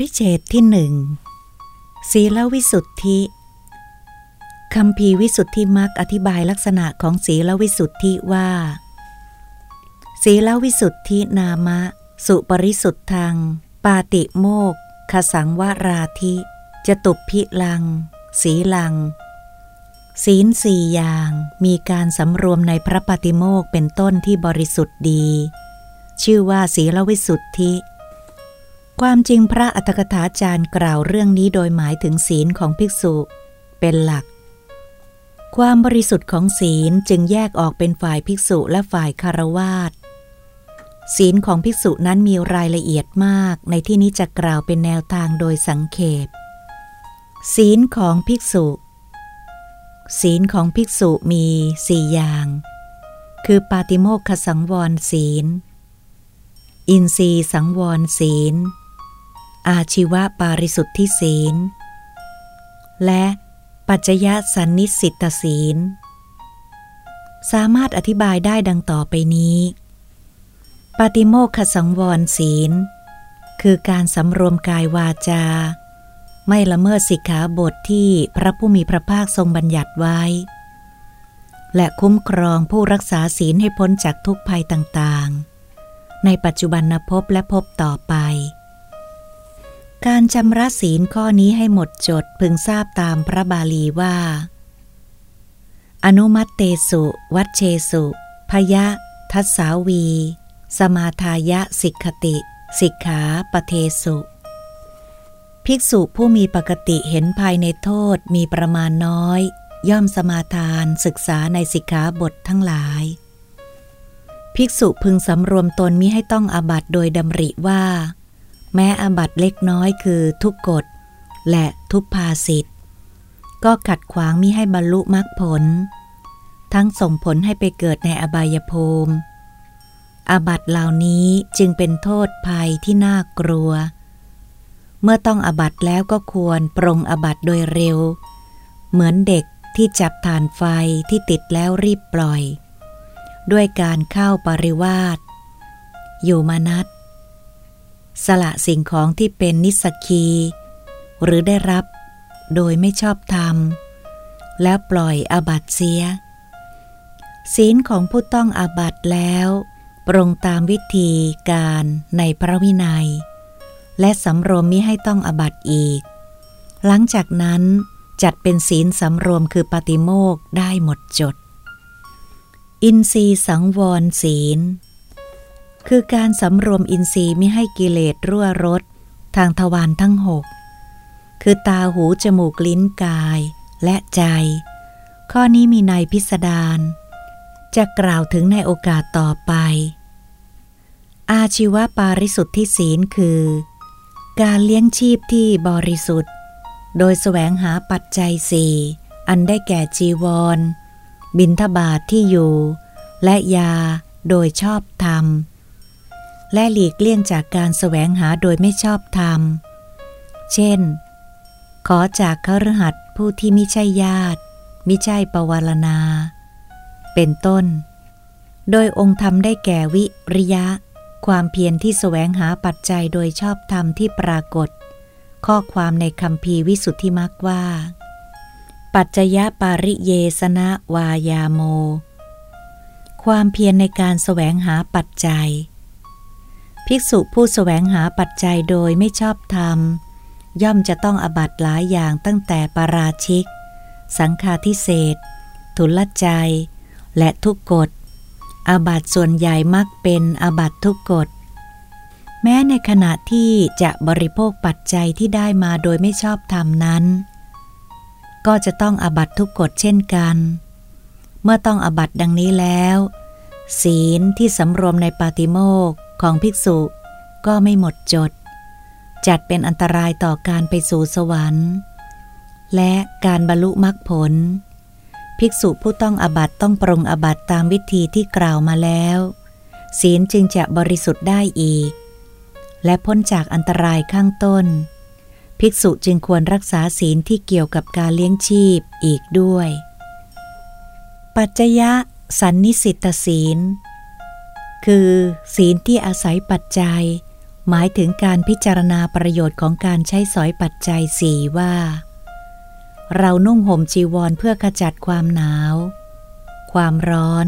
ริเชตที่หนึ่งศีลวิสุทธิคำพีวิสุทธิมักอธิบายลักษณะของศีลวิสุทธิว่า ศีลวิสุทธินามะ สุปริสุทธัง ปาติโมกขสังวราธิจตุพิลังสีลัง ศีลสี่อย่างมีการสำรวมในพระปฏิโมกเป็นต้นที่บริสุทธิ์ดี ชื่อว่าศีลวิสุทธิ ความจริงพระอัตถกถาจารย์กล่าวเรื่องนี้โดยหมายถึงศีลของภิกษุ เป็นหลัก ความบริสุทธิ์ของศีลจึงแยกออกเป็นฝ่ายภิกษุและฝ่ายคารวาสศีลของภิกษุนั้นมีรายละเอียดมากในที่นี้จะกล่าวเป็นแนวทางโดยสังเขปศีลของภิกษุ ศีลของภิกษุมีสี่อย่าง คือปาติโมกขสังวรศีล อินทรีสังวรศีล อาชีวะปาริสุทธิศีล และปัจจยสันนิสิตศีล สามารถอธิบายได้ดังต่อไปนี้ ปฏิโมกขสังวรศีล คือการสำรวมกายวาจา ไม่ละเมิดสิกขาบทที่พระผู้มีพระภาคทรงบัญญัติไว้ และคุ้มครองผู้รักษาศีลให้พ้นจากทุกภัยต่างๆ ในปัจจุบันภพและภพต่อไป การชำระศีลข้อนี้ให้หมดจดพึงทราบตามพระบาลีว่า อนุมัตเตสุ วัชเชสุ พยะ ทัสาวี สมาทายะสิกขติ สิกขาปเทสุ ภิกษุผู้มีปกติเห็นภายในโทษมีประมาณน้อย ย่อมสมาทานศึกษาในสิกขาบททั้งหลาย ภิกษุพึงสำรวมตนมิให้ต้องอาบัตโดยดำริว่า แม้อาบัตเล็กน้อยคือทุกกฎและทุกภาสิทธ์ก็ขัดขวางมิให้บรรลุมรรคผล ทั้งส่งผลให้ไปเกิดในอบายภูมิ อาบัตเหล่านี้จึงเป็นโทษภัยที่น่ากลัว เมื่อต้องอบัตแล้วก็ควรปรงอบัตโดยเร็ว เหมือนเด็กที่จับฐานไฟที่ติดแล้วรีบปล่อย ด้วยการเข้าปริวาสอยู่มานัด สละสิ่งของที่เป็นนิสกี หรือได้รับโดยไม่ชอบธรรม แล้วปล่อยอาบัตเสีย ศีลของผู้ต้องอาบัตแล้วปรงตามวิธีการในพระวินัย และสำรวมมิให้ต้องอาบัตอีก หลังจากนั้นจัดเป็นศีลสำรวมคือปฏิโมกได้หมดจด อินทรีสังวรศีล คือการสำรวมอินทรีย์ไม่ให้กิเลสรั่วรสทางทวารทั้งหกคือตาหูจมูกลิ้นกายและใจ ข้อนี้มีในพิสดารจะกล่าวถึงในโอกาสต่อไป อาชีวปาริสุทธิศีลคือ การเลี้ยงชีพที่บริสุทธิ์ โดยแสวงหาปัจจัยสี่อันได้แก่จีวร บินทบาทที่อยู่ และยาโดยชอบธรรม และหลีกเลี่ยงจากการแสวงหาโดยไม่ชอบธรรม เช่น ขอจากครหัสผู้ที่ไมิใช่ญาติมิใช่ปวารณา เป็นต้น โดยองค์ธรรมได้แก่วิริยะ ความเพียรที่แสวงหาปัจจัยโดยชอบธรรมที่ปรากฏ ข้อความในคำพีวิสุทธิมักว่า ปัจจยปาริเยสนะวายาโม ความเพียรในการแสวงหาปัจจัย ภิกษุผู้สแสวงหาปัจจัยโดยไม่ชอบธรรม ย่อมจะต้องอบัตหลายอย่างตั้งแต่ปาราชิก สังฆาทิเศษทุลใจ และทุกกฎอาบัตส่วนใหญ่มักเป็นอาบัตทุกกฎ แม้ในขณะที่จะบริโภคปัจจัยที่ได้มาโดยไม่ชอบธรรมนั้น ก็จะต้องอบัตทุกกฎเช่นกัน เมื่อต้องอบัตดังนี้แล้ว ศีลที่สำรวมในปาติโมก ของภิกษุก็ไม่หมดจด จัดเป็นอันตรายต่อการไปสู่สวรรค์ และการบรรลุมรรคผล ภิกษุผู้ต้องอบัตต้องปรงอบัตตามวิธีที่กล่าวมาแล้ว ศีลจึงจะบริสุทธิ์ได้อีก และพ้นจากอันตรายข้างต้น ภิกษุจึงควรรักษาศีลที่เกี่ยวกับการเลี้ยงชีพอีกด้วย ปัจจยะสันนิสิตศีล คือศีลที่อาศัยปัจจัย หมายถึงการพิจารณาประโยชน์ของการใช้สอยปัจจัยสี่ว่า เรานุ่งห่มจีวรเพื่อขจัดความหนาว ความร้อน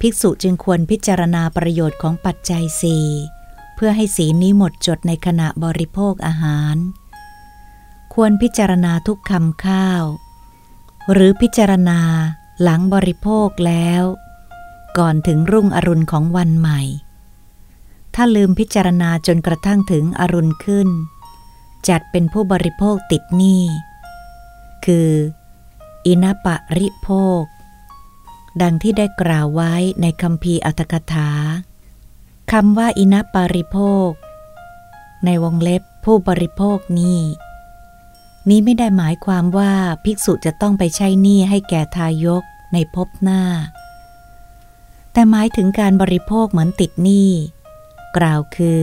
ภิกษุจึงควรพิจารณาประโยชน์ของปัจจัยสี่เพื่อให้สีนี้หมดจดในขณะบริโภคอาหาร ควรพิจารณาทุกคำข้าว หรือพิจารณาหลังบริโภคแล้ว ก่อนถึงรุ่งอรุณของวันใหม่ ถ้าลืมพิจารณาจนกระทั่งถึงอรุณขึ้น จัดเป็นผู้บริโภคติดหนี้ คืออินปะริโภค ดังที่ได้กล่าวไว้ในคำพีอัตถกถาคำว่าอินปาริโภค ในวงเล็บผู้บริโภคนี้นี้ไม่ได้หมายความว่าภิกษุจะต้องไปใช้หนี้ให้แก่ทายกในภพหน้า แต่หมายถึงการบริโภคเหมือนติดหนี้ กล่าวคือ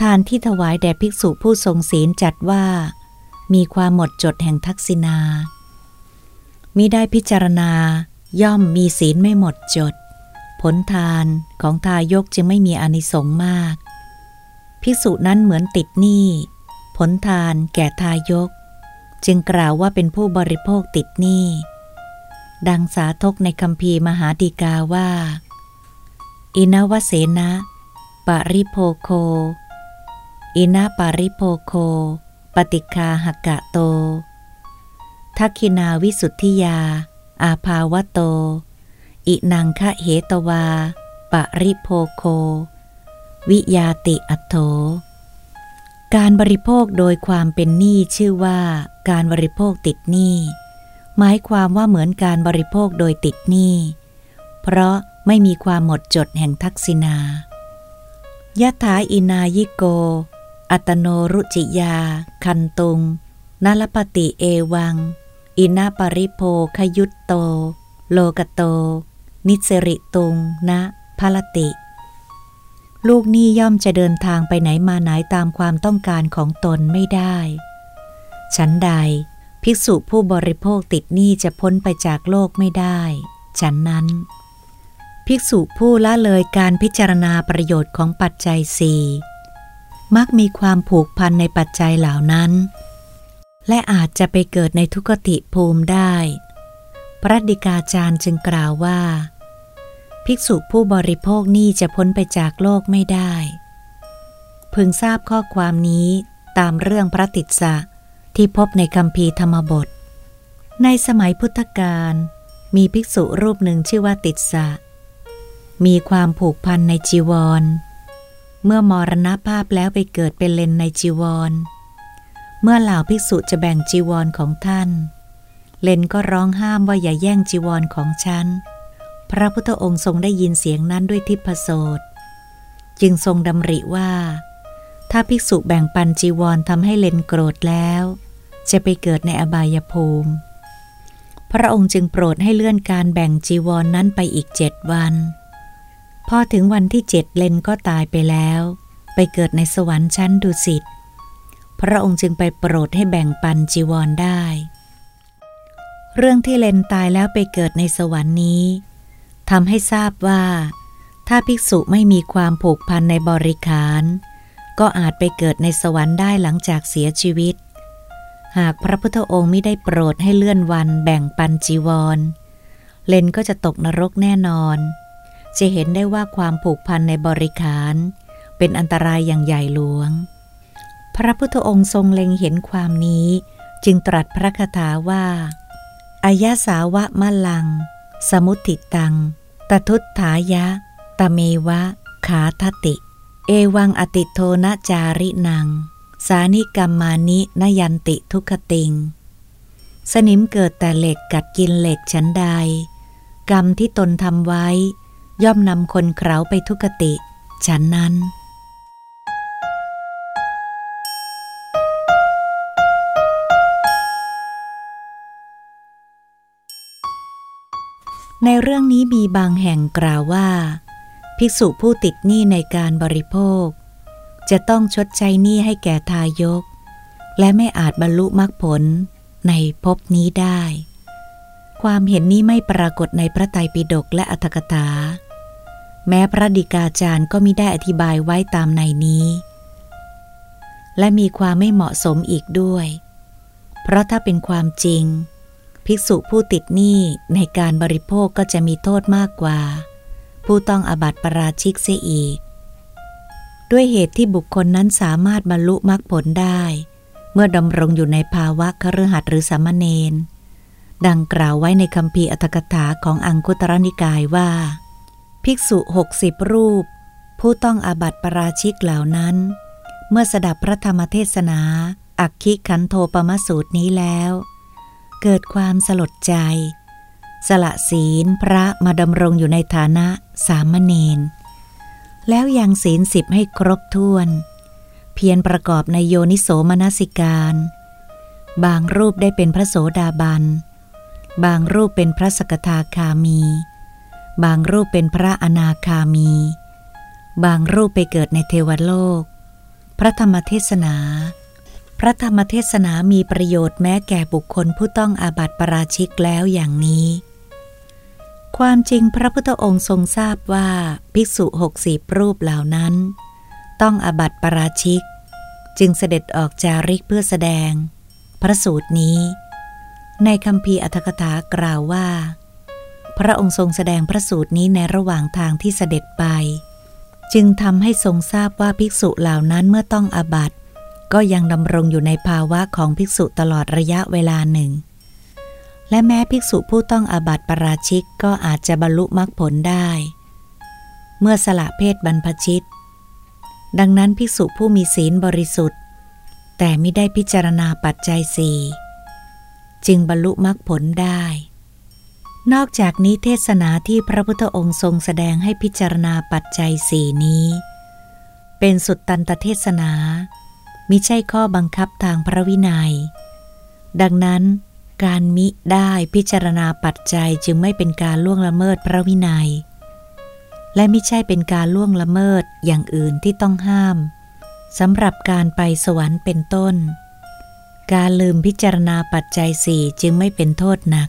ทานที่ถวายแด่ภิกษุผู้ทรงศีลจัดว่า มีความหมดจดแห่งทักษิณามิได้พิจารณา ย่อมมีศีลไม่หมดจด ผลทานของทายกจึงไม่มีอนิสงส์มาก ภิกษุนั้นเหมือนติดหนี้ ผลทานแก่ทายก จึงกล่าวว่าเป็นผู้บริโภคติดหนี้ดังสาทกในคำพีมหาดีกาว่า อินวเสนะปริโภโค อินาปริโภโค ปฏิคาหกะโต ทักคินาวิสุทธิยา อาภาวโต อินังคะเหตวา ปริโภโค วิยาติอัตโถการบริโภคโดยความเป็นหนี้ชื่อว่าการบริโภคติดหนี้ หมายความว่าเหมือนการบริโภคโดยติดหนี้ เพราะ ไม่มีความหมดจดแห่งทักษิณายะถาอินายิโก อัตโนรุจิยา คันตุงนลปติเอวัง อินาปริโภคยุตโต โลกโต นิสริตุงนะพลติ ลูกนี้ย่อมจะเดินทางไปไหนมาไหนตามความต้องการของตนไม่ได้ ฉันใด ภิกษุผู้บริโภคติดหนี้จะพ้นไปจากโลกไม่ได้ ฉันนั้น ภิกษุผู้ละเลยการพิจารณาประโยชน์ของปัจจัยสี่มักมีความผูกพันในปัจจัยเหล่านั้น และอาจจะไปเกิดในทุกติภูมิได้ พระดิกาจารย์จึงกล่าวว่า ภิกษุผู้บริโภคนี้จะพ้นไปจากโลกไม่ได้ พึงทราบข้อความนี้ตามเรื่องพระติสสะที่พบในคำพีธรรมบท ในสมัยพุทธกาลมีภิกษุรูปหนึ่งชื่อว่าติสสะ มีความผูกพันในจีวร เมื่อมรณภาพแล้วไปเกิดเป็นเลนในจีวร เมื่อเหล่าภิกษุจะแบ่งจีวรของท่าน เลนก็ร้องห้ามว่าอย่าแย่งจีวรของฉัน พระพุทธองค์ทรงได้ยินเสียงนั้นด้วยทิพโสตจึงทรงดำริว่า ถ้าภิกษุแบ่งปันจีวรทำให้เลนโกรธแล้ว จะไปเกิดในอบายภูมิ พระองค์จึงโปรดให้เลื่อนการแบ่งจีวรนนั้นไปอีกเจ็ดวัน พอถึงวันที่เจ็ดเลนก็ตายไปแล้ว ไปเกิดในสวรรค์ชั้นดุสิต พระองค์จึงไปโปรดให้แบ่งปันจีวรได้ เรื่องที่เลนตายแล้วไปเกิดในสวรรค์นี้ทำให้ทราบว่า ถ้าภิกษุไม่มีความผูกพันในบริขาร ก็อาจไปเกิดในสวรรค์ได้หลังจากเสียชีวิต หากพระพุทธองค์ไม่ได้โปรดให้เลื่อนวันแบ่งปันจีวร เลนก็จะตกนรกแน่นอน จะเห็นได้ว่าความผูกพันในบริขาร เป็นอันตรายอย่างใหญ่หลวง พระพุทธองค์ทรงเล็งเห็นความนี้จึงตรัสพระคาถาว่าอายาสาวะมะลัง สมุติตัง ตทุตถายะ ตเมวะ ขาทติ เอวังอติโทนะจารินัง สานิกรรมานินยันติทุกขติง สนิมเกิดแต่เหล็กกัดกินเหล็กฉันใด กรรมที่ตนทำไว้ ย่อมนำคนเคราไปทุกติฉันนั้น ในเรื่องนี้มีบางแห่งกล่าวว่า ภิกษุผู้ติดหนี้ในการบริโภค จะต้องชดใช้หนี้ให้แก่ทายก และไม่อาจบรรลุมรรคผลในภพนี้ได้ ความเห็นนี้ไม่ปรากฏในพระไตรปิฎกและอัตถกถา แม้พระดิกาจารย์ก็มิได้อธิบายไว้ตามในนี้ และมีความไม่เหมาะสมอีกด้วย เพราะถ้าเป็นความจริง ภิกษุผู้ติดหนี้ในการบริโภคก็จะมีโทษมากกว่า ผู้ต้องอบัติปราชิกเสียอีก ด้วยเหตุที่บุคคลนั้นสามารถบรรลุมรรคผลได้ เมื่อดำรงอยู่ในภาวะคฤหัสถ์หรือสามเณรดังกล่าวไว้ในคำพีอัตถกถาของอังคุตรนิกายว่า ภิกษุหกสิบรูป ผู้ต้องอาบัติปราชิกเหล่านั้น เมื่อสดับพระธรรมเทศนา อักคิขันโทปมสูตรนี้แล้ว เกิดความสลดใจ สละศีลพระมาดำรงอยู่ในฐานะสามเณรแล้วยังศีลสิบให้ครบถ้วน เพียรประกอบในโยนิโสมนสิการ บางรูปได้เป็นพระโสดาบัน บางรูปเป็นพระสกทาคามี บางรูปเป็นพระอนาคามี บางรูปไปเกิดในเทวโลก พระธรรมเทศนา พระธรรมเทศนามีประโยชน์แม้แก่บุคคลผู้ต้องอาบัติปราชิกแล้วอย่างนี้ ความจริงพระพุทธองค์ทรงทราบว่าภิกษุหกสิบรูปเหล่านั้น ต้องอาบัติปราชิก จึงเสด็จออกจาริกเพื่อแสดง พระสูตรนี้ ในคำพีอัตถกถากล่าวว่า พระองค์ทรงแสดงพระสูตรนี้ในระหว่างทางที่เสด็จไป จึงทำให้ทรงทราบว่าภิกษุเหล่านั้นเมื่อต้องอาบัตก็ยังดำรงอยู่ในภาวะของภิกษุตลอดระยะเวลาหนึ่ง และแม้ภิกษุผู้ต้องอาบัตปราชิกก็อาจจะบรรลุมรรคผลได้ เมื่อสละเพศบรรพชิต ดังนั้นภิกษุผู้มีศีลบริสุทธิ์ แต่ไม่ได้พิจารณาปัจจัยสี่จึงบรรลุมรรคผลได้ นอกจากนี้เทศนาที่พระพุทธองค์ทรงแสดงให้พิจารณาปัจจัยสี่นี้ เป็นสุดตันตเทศนา มิใช่ข้อบังคับทางพระวินยัย ดังนั้นการมิได้พิจารณาปัจจัยจึงไม่เป็นการล่วงละเมิดพระวินยัย และไม่ใช่เป็นการล่วงละเมิดอย่างอื่นที่ต้องห้ามสำหรับการไปสวรรค์เป็นต้น การลืมพิจารณาปัจจัยสี่จึงไม่เป็นโทษหนัก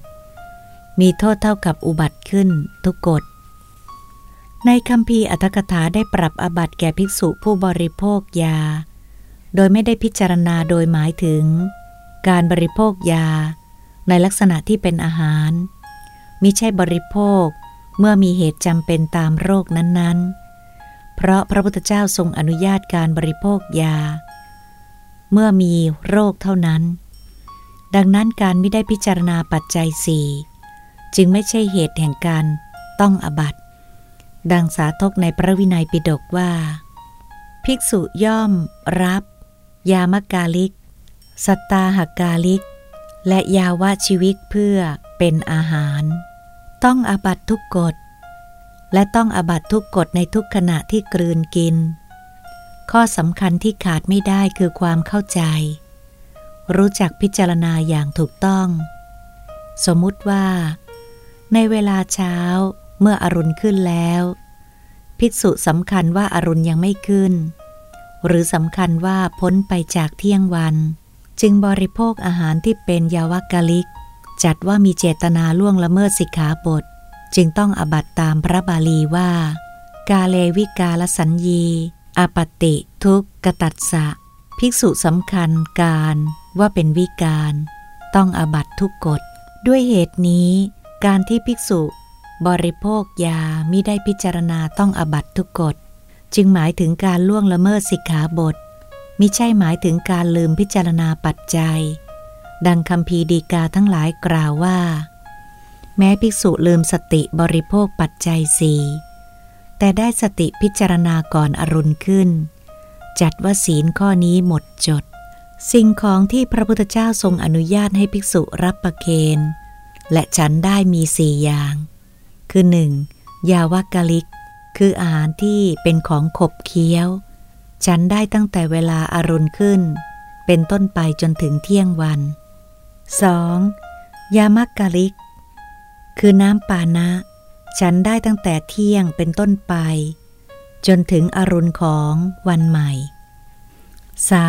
มีโทษเท่ากับอุบัติขึ้นทุกกฎ ในคำพีอัตถกถาได้ปรับอบัตแก่ภิกษุผู้บริโภคยา โดยไม่ได้พิจารณาโดยหมายถึง การบริโภคยา ในลักษณะที่เป็นอาหาร มิใช่บริโภคเมื่อมีเหตุจำเป็นตามโรคนั้นๆ เพราะพระพุทธเจ้าทรงอนุญาตการบริโภคยา เมื่อมีโรคเท่านั้น ดังนั้นการไม่ได้พิจารณาปัจจัยสี่ จึงไม่ใช่เหตุแห่งการต้องอบัตดังสาธกในพระวินัยปิฎกว่า ภิกษุย่อมรับ ยามกาลิกสตาหกาลิก และยาวาชีวิตเพื่อเป็นอาหาร ต้องอบัตทุกกฎ และต้องอบัตทุกกฎในทุกขณะที่กลืนกิน ข้อสำคัญที่ขาดไม่ได้คือความเข้าใจ รู้จักพิจารณาอย่างถูกต้อง สมมุติว่า ในเวลาเช้าเมื่ออรุณขึ้นแล้ว ภิกษุสำคัญว่าอารุณยังไม่ขึ้น หรือสำคัญว่าพ้นไปจากเที่ยงวัน จึงบริโภคอาหารที่เป็นยาวกาลิก จัดว่ามีเจตนาล่วงละเมิดสิกขาบท จึงต้องอบัตตามพระบาลีว่า กาเลวิกาลสัญญีอปติ ทุกกตัดสะ ภิกษุสำคัญการว่าเป็นวิการ ต้องอบัตทุกกฎด้วยเหตุนี้ การที่ภิกษุ บริโภคยามิได้พิจารณาต้องอบัตทุกกฎ จึงหมายถึงการล่วงละเมิดสิกขาบทมิใช่หมายถึงการลืมพิจารณาปัจจัย ดังคำพีดีกาทั้งหลายกล่าวว่า แม้ภิกษุลืมสติบริโภคปัจจัยสี่แต่ได้สติพิจารณาก่อนอรุณขึ้น จัดว่าศีลข้อนี้หมดจด สิ่งของที่พระพุทธเจ้าทรงอนุญาตให้ภิกษุรับประเคน และฉันได้มีสี่อย่าง คือหนึ่งยาวกาลิก คืออาหารที่เป็นของขบเคี้ยว ฉันได้ตั้งแต่เวลาอารุณขึ้น เป็นต้นไปจนถึงเที่ยงวัน 2. ยามักกาลิก คือน้ำปานะ ฉันได้ตั้งแต่เที่ยงเป็นต้นไป จนถึงอรุณของวันใหม่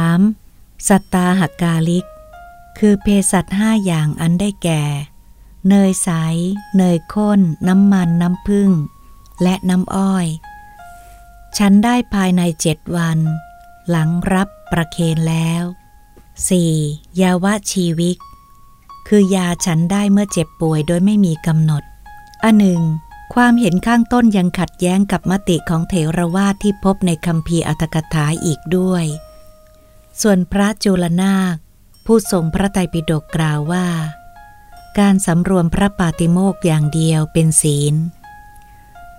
3. สัตตาหักกาลิก คือเภสัชห้าอย่างอันได้แก่ เนยใส เนยข้น น้ำมัน น้ำผึ้ง และน้ำอ้อย ฉันได้ภายในเจ็ดวัน หลังรับประเคนแล้ว 4. ยาวะชีวิก คือยาฉันได้เมื่อเจ็บป่วยโดยไม่มีกำหนด อันหนึ่ง ความเห็นข้างต้นยังขัดแย้งกับมติของเถรวาทที่พบในคำพีอัตถกถาอีกด้วย ส่วนพระจุลนาค ผู้ทรงพระไตรปิฎกกล่าวว่า การสำรวมพระปาติโมกอย่างเดียวเป็นศีล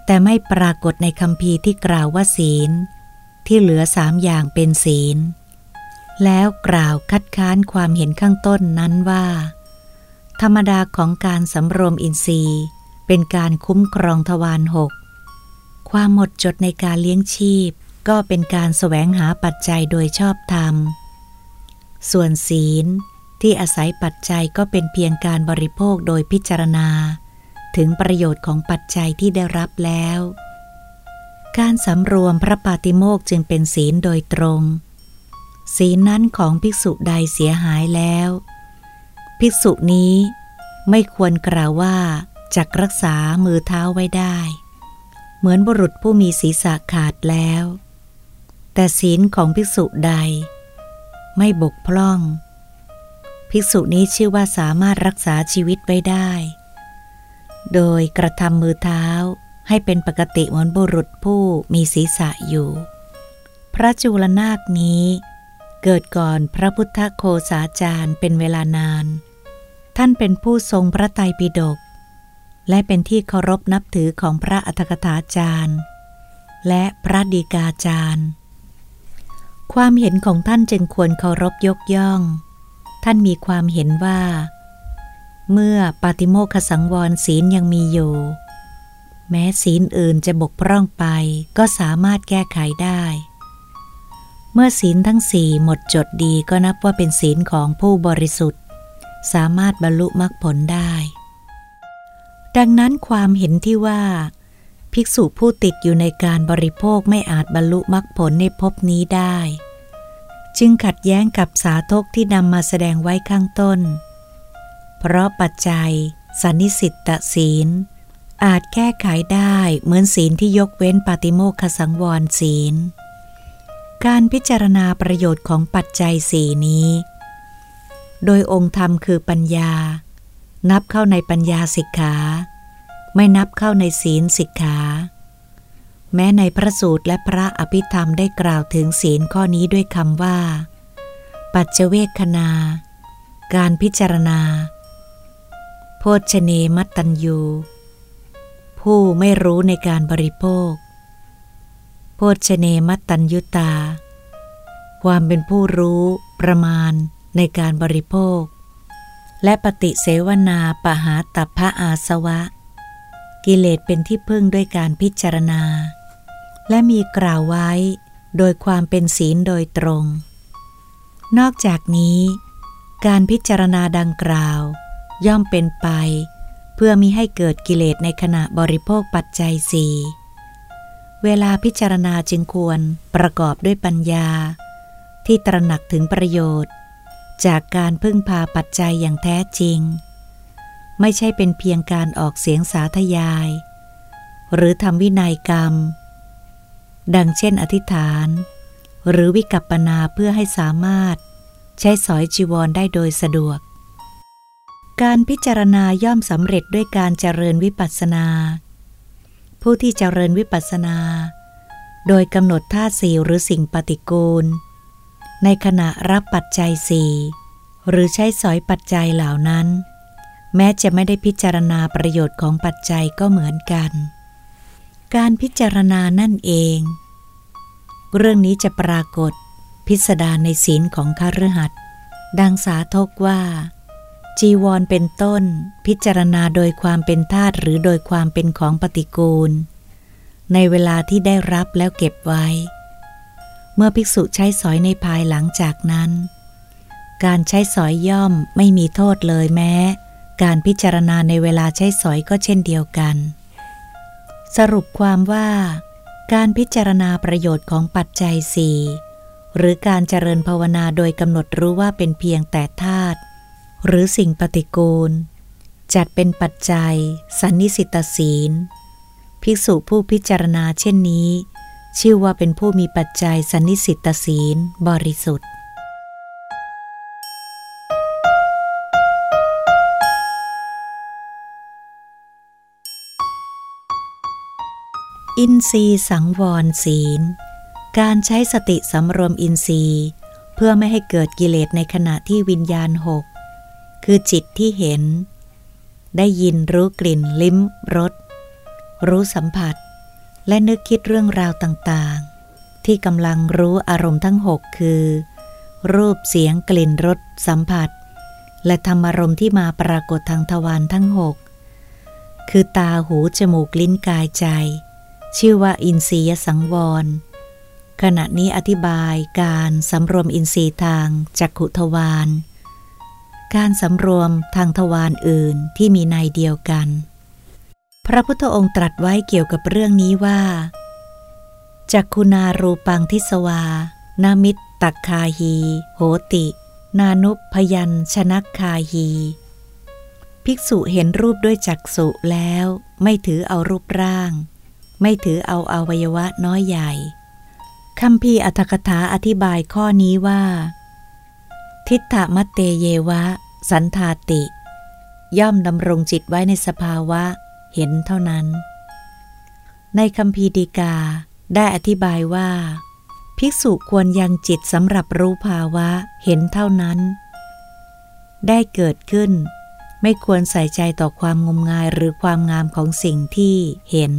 แต่ไม่ปรากฏในคำพีที่กล่าวว่าศีล ที่เหลือสามอย่างเป็นศีล แล้วกล่าวคัดค้านความเห็นข้างต้นนั้นว่า ธรรมดาของการสำรวมอินทรีย์เป็นการคุ้มครองทวารหก ความหมดจดในการเลี้ยงชีพก็เป็นการแสวงหาปัจจัยโดยชอบธรรม ส่วนศีล ที่อาศัยปัจจัยก็เป็นเพียงการบริโภคโดยพิจารณา ถึงประโยชน์ของปัจจัยที่ได้รับแล้ว การสำรวมพระปาติโมกจึงเป็นศีลโดยตรง ศีลนั้นของภิกษุใดเสียหายแล้ว ภิกษุนี้ไม่ควรกล่าวว่าจักรักษามือเท้าไว้ได้ เหมือนบุรุษผู้มีศีรษะขาดแล้ว แต่ศีลของภิกษุใด ไม่บกพร่อง ภิกษุนี้ชื่อว่าสามารถรักษาชีวิตไว้ได้ โดยกระทำมือเท้าให้เป็นปกติเหมือนบุรุษผู้มีศีรษะอยู่ พระจุลนาคนี้ เกิดก่อนพระพุทธโคสาจารย์เป็นเวลานาน ท่านเป็นผู้ทรงพระไตรปิฎกและเป็นที่เคารพนับถือของพระอัฏฐกถาจารย์ และพระดีกาจารย์ ความเห็นของท่านจึงควรเคารพยกย่อง ท่านมีความเห็นว่า เมื่อปาติโมคสังวรศีลยังมีอยู่ แม้ศีลอื่นจะบกพร่องไปก็สามารถแก้ไขได้ เมื่อศีลทั้งสี่หมดจดดีก็นับว่าเป็นศีลของผู้บริสุทธิ์ สามารถบรรลุมรรคผลได้ ดังนั้นความเห็นที่ว่า ภิกษุผู้ติดอยู่ในการบริโภคไม่อาจบรรลุมรรคผลในภพนี้ได้ จึงขัดแย้งกับสาธกที่นำมาแสดงไว้ข้างต้น เพราะปัจจัย สันนิสิตศีล อาจแก้ไขได้เหมือนศีลที่ยกเว้นปาติโมคสังวรศีล การพิจารณาประโยชน์ของปัจจัยสีนี้ โดยองค์ธรรมคือปัญญา นับเข้าในปัญญาสิกขา ไม่นับเข้าในศีลสิกขา แม้ในพระสูตรและพระอภิธรรมได้กล่าวถึงศีลข้อนี้ด้วยคำว่า ปัจเจเวคณาการพิจารณาโพชเนมัตตัญยู ผู้ไม่รู้ในการบริโภคโพชเนมัตตัญยุตา ความเป็นผู้รู้ประมาณในการบริโภค และปฏิเสวนาปหาตัพระอาสวะ กิเลสเป็นที่พึ่งด้วยการพิจารณา และมีกล่าวไว้ โดยความเป็นศีลโดยตรง นอกจากนี้ การพิจารณาดังกล่าว ย่อมเป็นไป เพื่อมิให้เกิดกิเลสในขณะบริโภคปัจจัยสี่เวลาพิจารณาจึงควรประกอบด้วยปัญญา ที่ตระหนักถึงประโยชน์ จากการพึ่งพาปัจจัยอย่างแท้จริง ไม่ใช่เป็นเพียงการออกเสียงสาธยาย หรือทำวินัยกรรม ดังเช่นอธิษฐาน หรือวิกัปปนาเพื่อให้สามารถ ใช้สอยจีวรได้โดยสะดวก การพิจารณาย่อมสำเร็จด้วยการเจริญวิปัสสนา ผู้ที่เจริญวิปัสสนา โดยกำหนดธาตุสี่หรือสิ่งปฏิกูล ในขณะรับปัจจัยสี่หรือใช้สอยปัจจัยเหล่านั้น แม้จะไม่ได้พิจารณาประโยชน์ของปัจจัยก็เหมือนกัน การพิจารณานั่นเอง เรื่องนี้จะปรากฏพิสดารในศีลของคฤหัสถ์ดังสาทกว่า จีวรเป็นต้น พิจารณาโดยความเป็นธาตุหรือโดยความเป็นของปฏิกูล ในเวลาที่ได้รับแล้วเก็บไว้ เมื่อภิกษุใช้สอยในภายหลังจากนั้น การใช้สอยย่อมไม่มีโทษเลยแม้ การพิจารณาในเวลาใช้สอยก็เช่นเดียวกัน สรุปความว่า การพิจารณาประโยชน์ของปัจจัยสี่หรือการเจริญภาวนาโดยกำหนดรู้ว่าเป็นเพียงแต่ธาตุหรือสิ่งปฏิกูล จัดเป็นปัจจัย สันนิสิตศีล ภิกษุผู้พิจารณาเช่นนี้ ชื่อว่าเป็นผู้มีปัจจัยสันิสิตศีลบริสุทธิ์ อินทรีย์สังวรศีล การใช้สติสำรวมอินทรีย์ เพื่อไม่ให้เกิดกิเลสในขณะที่วิญญาณหก คือจิตที่เห็น ได้ยินรู้กลิ่นลิ้มรส รู้สัมผัส และนึกคิดเรื่องราวต่างๆ ที่กำลังรู้อารมณ์ทั้งหกคือ รูปเสียงกลิ่นรสสัมผัส และธรรมารมณ์ที่มาปรากฏทางทวารทั้งหกคือตาหูจมูกลิ้นกายใจ ชื่อว่าอินทรียสังวร ขณะนี้อธิบายการสำรวมอินทรีย์ทางจักขุทวาร การสำรวมทางทวารอื่นที่มีในเดียวกัน พระพุทธองค์ตรัสไว้เกี่ยวกับเรื่องนี้ว่าจักคุณารูปังทิสวา นามิตตักคาฮีโหติ นานุพยัญชนะคาฮีภิกษุเห็นรูปด้วยจักษุแล้วไม่ถือเอารูปร่าง ไม่ถือเอาอวัยวะน้อยใหญ่คำพีอัตถกถาอธิบายข้อนี้ว่า ทิฏฐมเตเยวะ สันทาติ ย่อมดำรงจิตไว้ในสภาวะเห็นเท่านั้น ในคำพีดีกาได้อธิบายว่า ภิกษุควรยังจิตสำหรับรู้ภาวะเห็นเท่านั้น ได้เกิดขึ้น ไม่ควรใส่ใจต่อความงมงายหรือความงามของสิ่งที่เห็น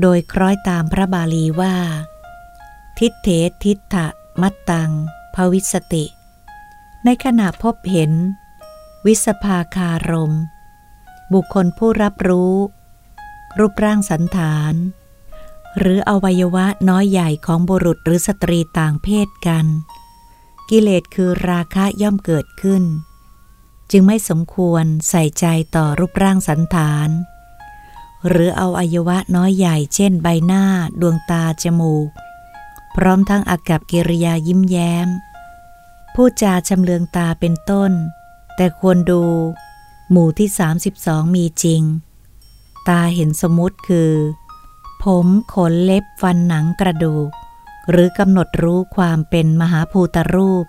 โดยคล้อยตามพระบาลีว่า ทิฏเถทิฏฐะมัตตัง ภวิสติ ในขณะพบเห็น วิสภาคารม บุคคลผู้รับรู้ รูปร่างสันฐาน หรืออวัยวะน้อยใหญ่ของบุรุษหรือสตรีต่างเพศกัน กิเลสคือราคะย่อมเกิดขึ้น จึงไม่สมควรใส่ใจต่อรูปร่างสันฐาน หรือเอาอวัยวะน้อยใหญ่เช่นใบหน้า ดวงตา จมูก พร้อมทั้งอากับกิริยายิ้มแย้ม ผู้จาชำเลืองตาเป็นต้น แต่ควรดู หมู่ที่ 32 มีจริง ตาเห็นสมมติคือ ผมขนเล็บฟันหนังกระดูก หรือกำหนดรู้ความเป็นมหาภูตรูป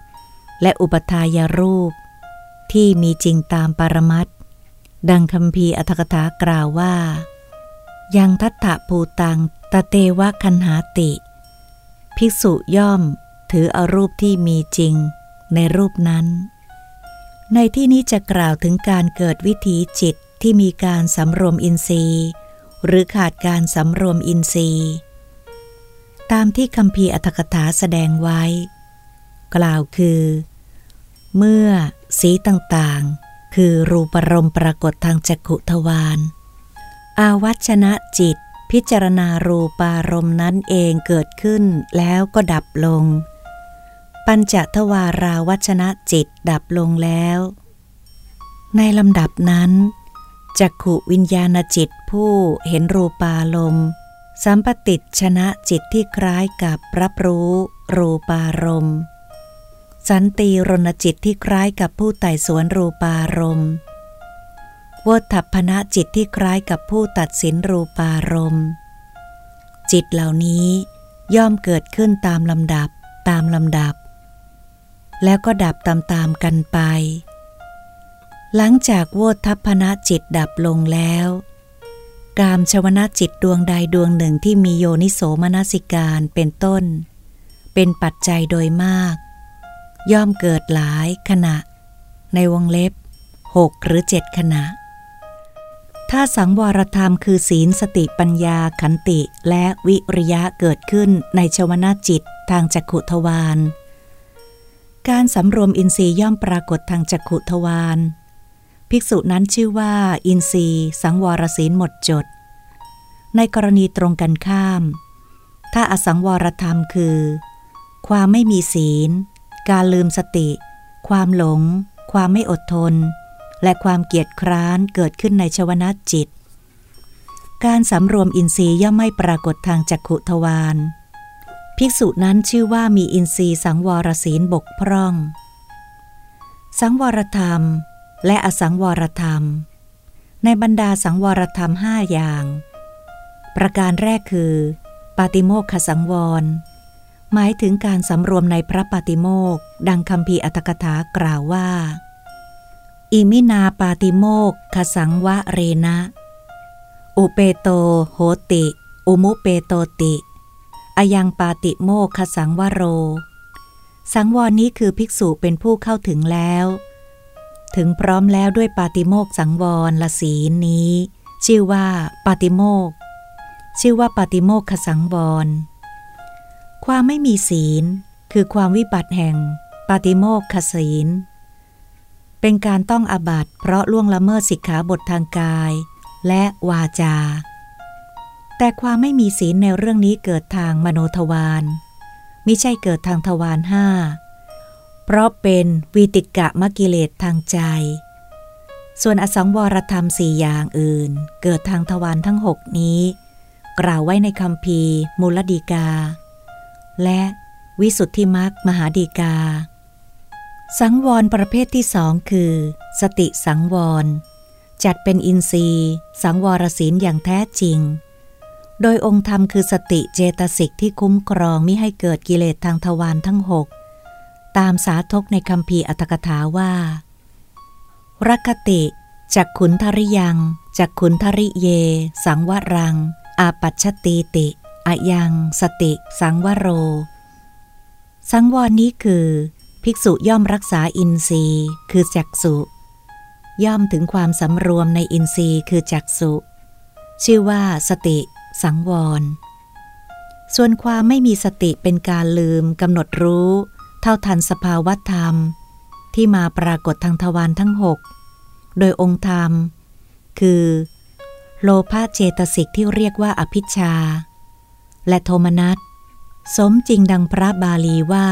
และอุปทายรูป ที่มีจริงตามปรมัตดังคำพีอัธกถากล่าวว่า ยังทัตถะภูตังตะเตวะคันหาติ ภิกษุย่อมถืออารูปที่มีจริงในรูปนั้น ในที่นี้จะกล่าวถึงการเกิดวิถีจิตที่มีการสำรวมอินทรีย์ หรือขาดการสำรวมอินทรีย์ ตามที่คำพีอัตถกถาแสดงไว้ กล่าวคือ เมื่อสีต่างๆ คือรูปรมปรากฏทางจักขุทวาร อาวัชนะจิต พิจารณารูปารมณ์นั้นเองเกิดขึ้นแล้วก็ดับลง ปัญจทวาราวัชนะจิตดับลงแล้ว ในลำดับนั้นจักขุวิญญาณจิตผู้เห็นรูปาลมณ์สัมปติชนะจิตที่คล้ายกับรับรู้รูปารมณ์ สันติรณจิตที่คล้ายกับผู้ไต่สวนรูปารมณ์ วทัพพนะจิตที่คล้ายกับผู้ตัดสินรูปารมณ์ จิตเหล่านี้ย่อมเกิดขึ้นตามลำดับตามลำดับ แล้วก็ดับตามๆกันไป หลังจากโวทัพนะจิตดับลงแล้ว กามชวนะจิตดวงใดดวงหนึ่งที่มีโยนิโสมนสิการเป็นต้น เป็นปัจจัยโดยมาก ย่อมเกิดหลายขณะ ในวงเล็บหกหรือเจ็ดขณะ ถ้าสังวรธรรมคือศีลสติปัญญาขันติและวิริยะเกิดขึ้นในชวนาจิตทางจักขุทวาร การสำรวมอินทรีย์ย่อมปรากฏทางจักขุทวารภิกษุนั้นชื่อว่า อินทรีย์สังวรศีลหมดจด ในกรณีตรงกันข้าม ถ้าอสังวรธรรมคือ ความไม่มีศีล การลืมสติ ความหลง ความไม่อดทน และความเกียจคร้านเกิดขึ้นในชวนาจิต การสำรวมอินทรีย์ย่อมไม่ปรากฏทางจักขุทวารภิกษุนั้นชื่อว่ามีอินทรีย์สังวรศีลบกพร่อง สังวรธรรม และอสังวรธรรม ในบรรดาสังวรธรรมห้าอย่าง ประการแรกคือ ปาติโมกขสังวร หมายถึงการสำรวมในพระปาติโมกดังคำพีอัตถกถากล่าวว่า อิมินาปาติโมกขสังวะเรนะ อุเปโตโหติ อุมุเปโตติ อยังปาติโมกขสังวโร สังวรนี้คือภิกษุเป็นผู้เข้าถึงแล้ว ถึงพร้อมแล้วด้วยปาติโมกสังวรละศีนี้ ชื่อว่าปาติโมก ชื่อว่าปาติโมกขสังวร ความไม่มีศีล คือความวิบัติแห่งปาติโมกขศีล เป็นการต้องอาบัตเพราะล่วงละเมิดสิกขาบททางกาย และวาจา แต่ความไม่มีศีลในเรื่องนี้เกิดทางมโนทวารไม่ใช่เกิดทางทวารห้าเพราะเป็นวิติกะมกิเลสทางใจ ส่วนอสังวรธรรมสี่อย่างอื่น เกิดทางทวารทั้งหกนี้ กล่าวไว้ในคำพีมูลดีกา และวิสุทธิมักมหาดีกา สังวรประเภทที่สองคือ สติสังวร จัดเป็นอินทรีย์ สังวรศีลอย่างแท้จริง โดยองค์ธรรมคือสติเจตสิกที่คุ้มครองมิให้เกิดกิเลสทางทวารทั้งหกตามสาธกในคำพีอัตถกถาว่ารักติจักขุนทริยังจักขุนทริเย สังวรัง อาปัชตีติอายัง สติ สังวโร สังวรนี้คือ ภิกษุย่อมรักษาอินทรีย์คือจักสุย่อมถึงความสำรวมในอินทรีย์คือจักสุชื่อว่าสติ สังวร ส่วนความไม่มีสติเป็นการลืมกำหนดรู้ เท่าทันสภาวะธรรม ที่มาปรากฏทางทวารทั้งหกโดยองค์ธรรม คือ โลภะเจตสิกที่เรียกว่าอภิชา และโทมนัส สมจริงดังพระบาลีว่า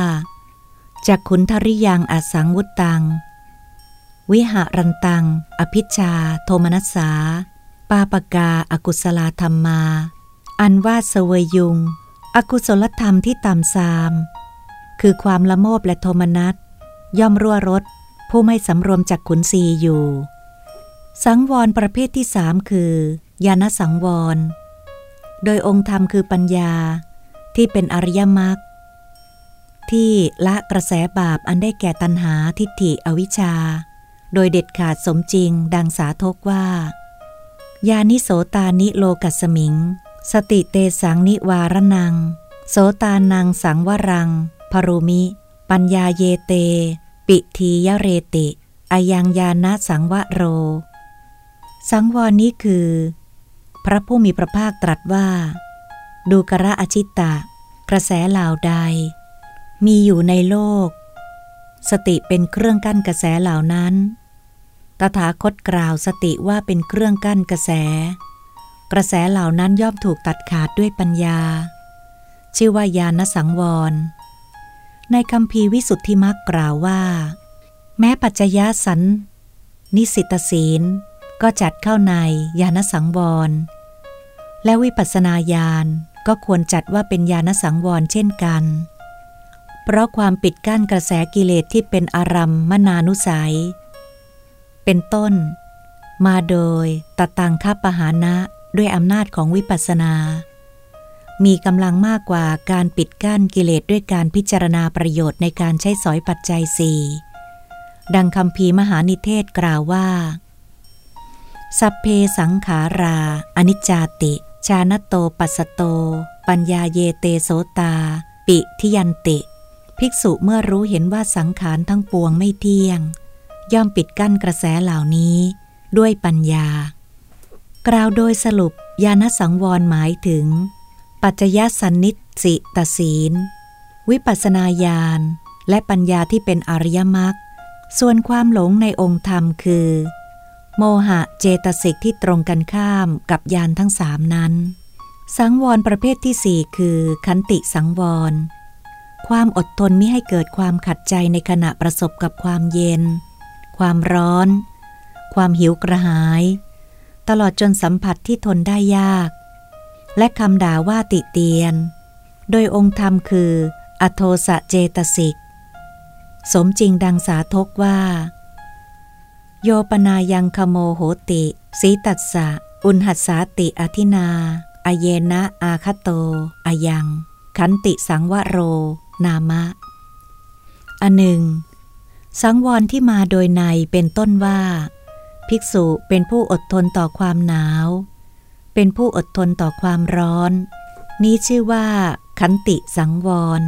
จากขุนทริยังอสังวุตตัง วิหารันตัง อภิชา โทมนัสสา ปาปกาอากุศลธรรมมา อันว่าเสวยยุง อกุศลธรรมที่ต่ำซาม คือความละโมบและโทมนัส ย่อมรั่วรถ ผู้ไม่สำรวมจากขุนศีอยู่ สังวรประเภทที่สามคือ ญาณสังวร โดยองค์ธรรมคือปัญญาที่เป็นอริยมรรค ที่ละกระแสบาปอันได้แก่ตัณหาทิฏฐิอวิชชา โดยเด็ดขาดสมจริงดังสาทกว่า ยานิโสตานิโลกัสมิง สติเตสังนิวารนัง โสตานังสังวรัง พรุมิ ปัญญาเยเต ปิทียเรติอายังยานะสังวโร สังวรนี้คือ พระผู้มีพระภาคตรัสว่า ดูกระอชิตตะกระแสเหล่าใด มีอยู่ในโลก สติเป็นเครื่องกั้นกระแสเหล่านั้น ตถาคตกล่าวสติว่าเป็นเครื่องกั้นกระแส กระแสเหล่านั้นย่อมถูกตัดขาดด้วยปัญญา ชื่อว่ายานสังวร ในคำพีวิสุทธิมักกล่าวว่า แม้ปัจจยสัน นิสิตศีลก็จัดเข้าในญาณสังวร และวิปัสสนาญาณก็ควรจัดว่าเป็นญาณสังวรเช่นกัน เพราะความปิดกั้นกระแสกิเลสที่เป็นอารัมมนานุสัย เป็นต้น มาโดยตตังคปหานะด้วยอำนาจของวิปัสสนา มีกำลังมากกว่าการปิดกั้นกิเลสด้วยการพิจารณาประโยชน์ในการใช้สอยปัจจัยสี่ดังคำพีมหานิเทศกล่าวว่า สัพเพสังขารา อนิจจาติ ชานโตปัสโต ปัญญาเยเตโสตา ปิทิยันติ ภิกษุเมื่อรู้เห็นว่าสังขารทั้งปวงไม่เที่ยง ย่อมปิดกั้นกระแสเหล่านี้ด้วยปัญญา กล่าวโดยสรุปญาณสังวรหมายถึง ปัจจยสันนิสิตศีล วิปัสนาญาณ และปัญญาที่เป็นอริยมรรคส่วนความหลงในองค์ธรรมคือ โมหะเจตสิกที่ตรงกันข้ามกับยานทั้งสามนั้น สังวรประเภทที่สี่คือ ขันติสังวร ความอดทนไม่ให้เกิดความขัดใจในขณะประสบกับความเย็น ความร้อน ความหิวกระหาย ตลอดจนสัมผัสที่ทนได้ยาก และคำด่าว่าติเตียน โดยองค์ธรรมคือ อโทสะเจตสิก สมจริงดังสาทกว่า โยปนายังขโมโหติสีตัสสะ อุณหัสสาติอธินาออเยนะอาคโต อายังขันติสังวโร นามะ อันหนึ่ง สังวรที่มาโดยในเป็นต้นว่า ภิกษุเป็นผู้อดทนต่อความหนาว เป็นผู้อดทนต่อความร้อน นี้ชื่อว่า ขันติสังวร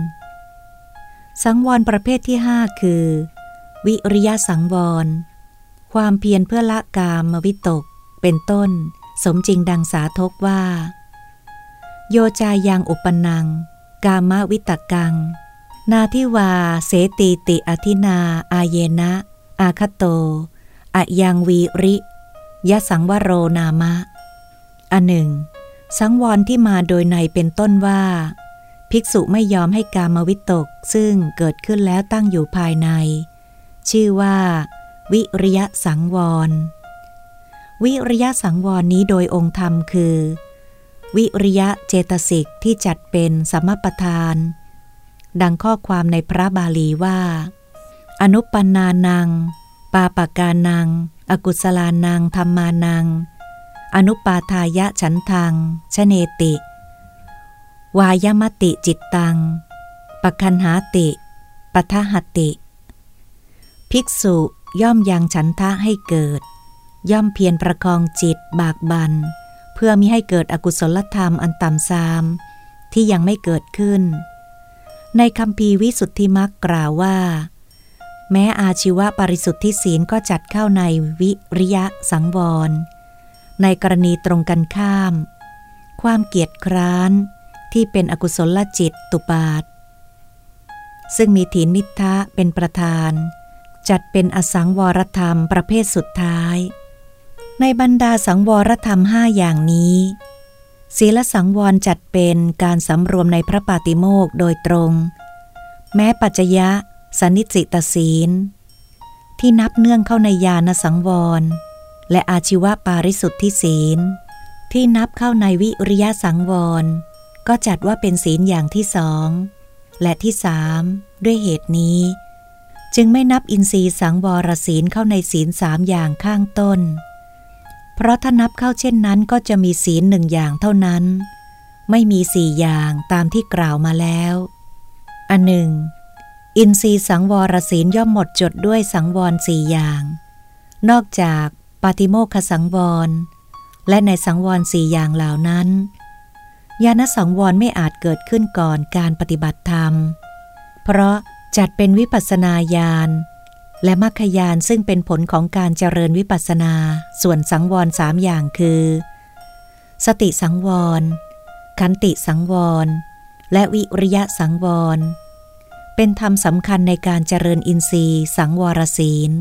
สังวรประเภทที่ห้าคือ วิริยะสังวร ความเพียรเพื่อละกามวิตก เป็นต้น สมจริงดังสาทกว่าโยจายังอุปนัง กามวิตกัง นาทิวา เสตีติอธินา อาเยนะ อาคโตอะยังวีริยะสังวโรนามะ อันหนึ่ง สังวรที่มาโดยในเป็นต้นว่า ภิกษุไม่ยอมให้กามวิตกซึ่งเกิดขึ้นแล้วตั้งอยู่ภายใน ชื่อว่า วิริยะสังวร วิริยะสังวรนี้โดยองค์ธรรมคือ วิริยะเจตสิกที่จัดเป็นสมปทาน ดังข้อความในพระบาลีว่า อนุปันนานัง ปาปากานัง อกุศลานังธรรมานัง อนุปาทายะฉันทัง ชเนติ วายมติจิตตัง ปคันหาติปทหติ ภิกษุย่อมยังฉันทะให้เกิด ย่อมเพียรประคองจิตบากบัน เพื่อมิให้เกิดอกุศลธรรมอันต่ำซาม ที่ยังไม่เกิดขึ้น ในคำพีวิสุทธิมักกล่าวว่า แม้อาชีวะปริสุทธิศีลก็จัดเข้าในวิริยะสังวร ในกรณีตรงกันข้าม ความเกียจคร้านที่เป็นอกุศลจิตตุปาท ซึ่งมีถีนิทะเป็นประธาน จัดเป็นอสังวรธรรมประเภทสุดท้าย ในบรรดาสังวรธรรมห้าอย่างนี้ ศีลสังวรจัดเป็นการสำรวมในพระปาติโมกโดยตรง แม้ปัจจยะสนิจิตศีล ที่นับเนื่องเข้าในญาณสังวร และอาชีวะปาริสุทธิศีล ที่นับเข้าในวิริยะสังวร ก็จัดว่าเป็นศีลอย่างที่สอง และที่สามด้วยเหตุนี้ จึงไม่นับอินทรีย์สังวรศีลเข้าในศีลสามอย่างข้างต้น เพราะถ้านับเข้าเช่นนั้นก็จะมีศีลหนึ่งอย่างเท่านั้น ไม่มีสี่อย่างตามที่กล่าวมาแล้ว อันหนึ่ง อินทรีสังวรศีลย่อมหมดจดด้วยสังวรสี่อย่าง นอกจากปาติโมคสังวร และในสังวรสี่อย่างเหล่านั้น ญาณสังวรไม่อาจเกิดขึ้นก่อนการปฏิบัติธรรม เพราะจัดเป็นวิปัสสนาญาณ และมรรคยานซึ่งเป็นผลของการเจริญวิปัสสนา ส่วนสังวรสามอย่างคือ สติสังวร ขันติสังวร และวิริยะสังวร เป็นธรรมสำคัญในการเจริญอินทรีย์สังวรศีล